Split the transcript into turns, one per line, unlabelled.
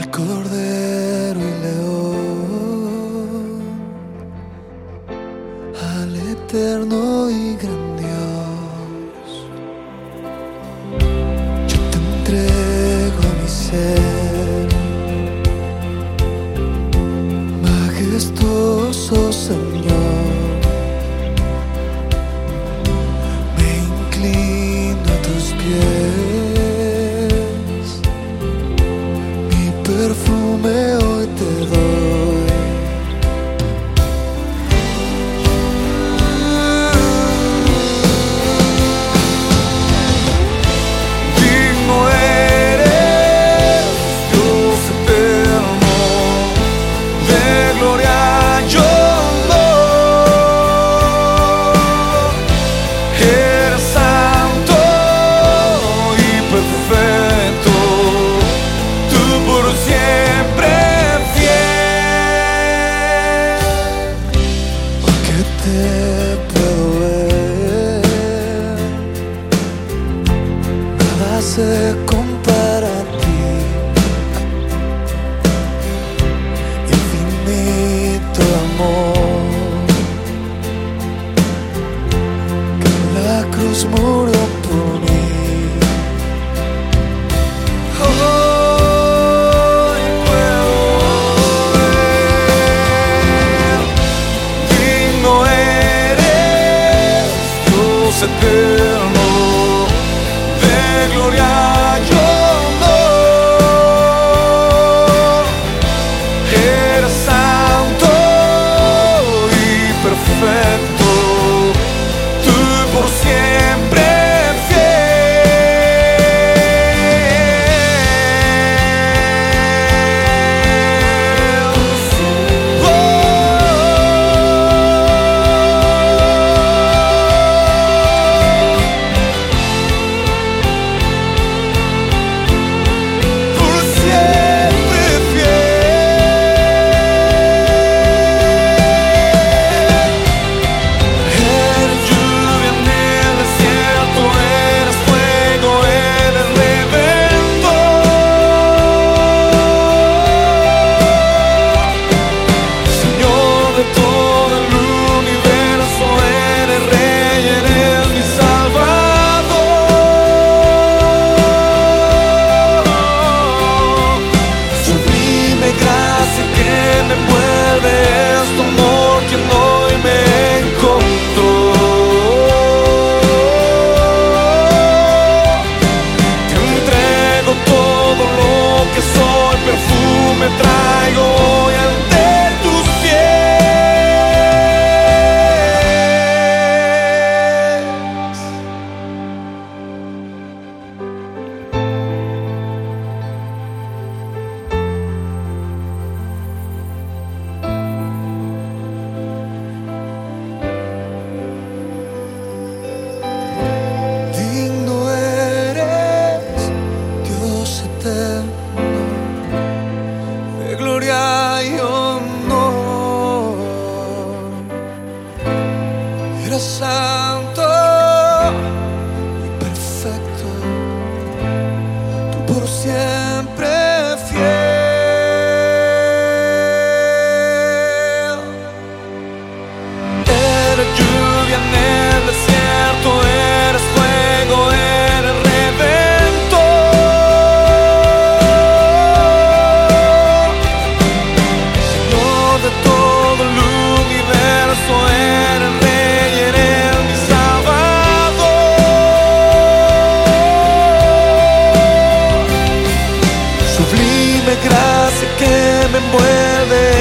al Cordero y León, al eterno y gran sun. envuelve